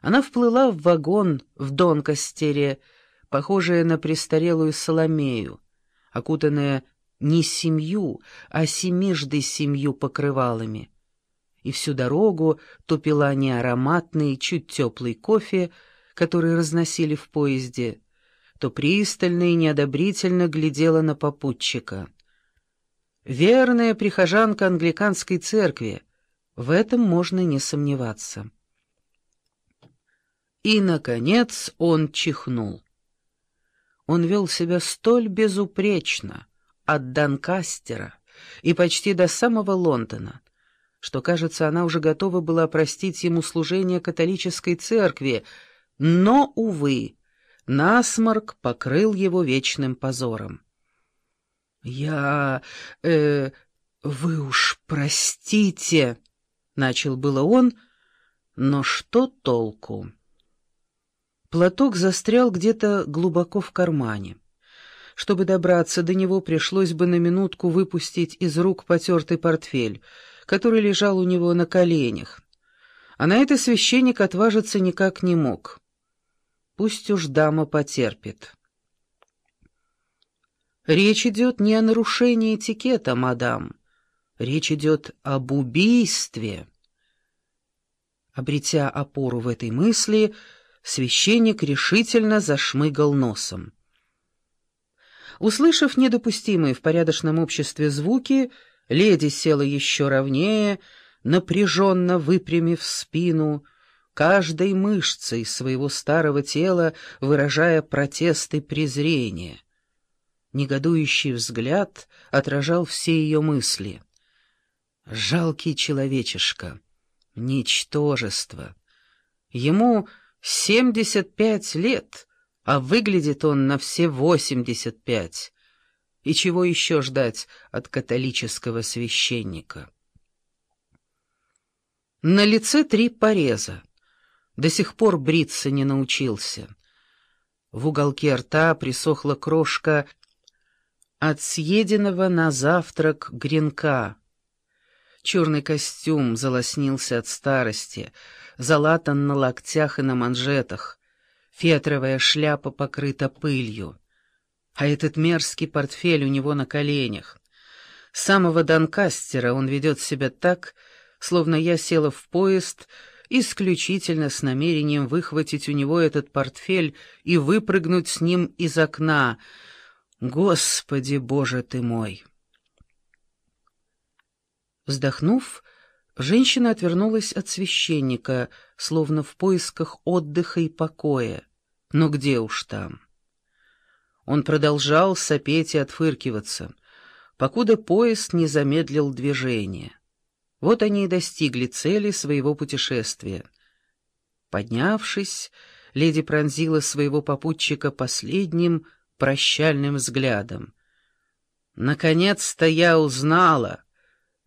Она вплыла в вагон в Донкастере, похожая на престарелую Соломею, окутанная не семью, а семижды семью покрывалами. И всю дорогу то пила не ароматный, чуть теплый кофе, который разносили в поезде, то пристально и неодобрительно глядела на попутчика. Верная прихожанка англиканской церкви, в этом можно не сомневаться. И, наконец, он чихнул. Он вел себя столь безупречно, от Донкастера и почти до самого Лондона, что, кажется, она уже готова была простить ему служение католической церкви, но, увы, насморк покрыл его вечным позором. «Я... э... вы уж простите...» — начал было он, но что толку? Платок застрял где-то глубоко в кармане. Чтобы добраться до него, пришлось бы на минутку выпустить из рук потертый портфель, который лежал у него на коленях. А на это священник отважиться никак не мог. Пусть уж дама потерпит. Речь идет не о нарушении этикета, мадам. Речь идет об убийстве. Обретя опору в этой мысли, священник решительно зашмыгал носом. Услышав недопустимые в порядочном обществе звуки, леди села еще ровнее, напряженно выпрямив спину, каждой мышцей своего старого тела выражая протест и презрение. Негодующий взгляд отражал все ее мысли. Жалкий человечишка, ничтожество. Ему семьдесят пять лет, а выглядит он на все восемьдесят пять. И чего еще ждать от католического священника? На лице три пореза. До сих пор бриться не научился. В уголке рта присохла крошка от съеденного на завтрак гренка. Черный костюм залоснился от старости, залатан на локтях и на манжетах. Фетровая шляпа покрыта пылью. А этот мерзкий портфель у него на коленях. С самого Донкастера он ведет себя так, словно я села в поезд исключительно с намерением выхватить у него этот портфель и выпрыгнуть с ним из окна. Господи, Боже ты мой! Вздохнув, женщина отвернулась от священника, словно в поисках отдыха и покоя. Но где уж там? Он продолжал сопеть и отфыркиваться, покуда поезд не замедлил движение. Вот они и достигли цели своего путешествия. Поднявшись, леди пронзила своего попутчика последним прощальным взглядом. «Наконец-то я узнала,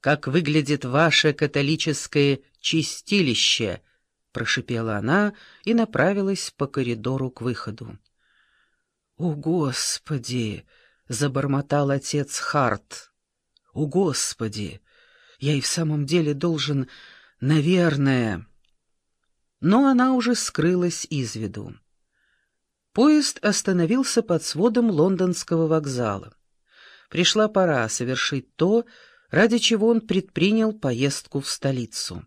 как выглядит ваше католическое чистилище», — прошипела она и направилась по коридору к выходу. «О, Господи!» — забормотал отец Харт. «О, Господи!» Я и в самом деле должен, наверное... Но она уже скрылась из виду. Поезд остановился под сводом лондонского вокзала. Пришла пора совершить то, ради чего он предпринял поездку в столицу.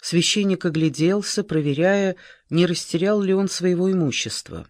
Священник огляделся, проверяя, не растерял ли он своего имущества.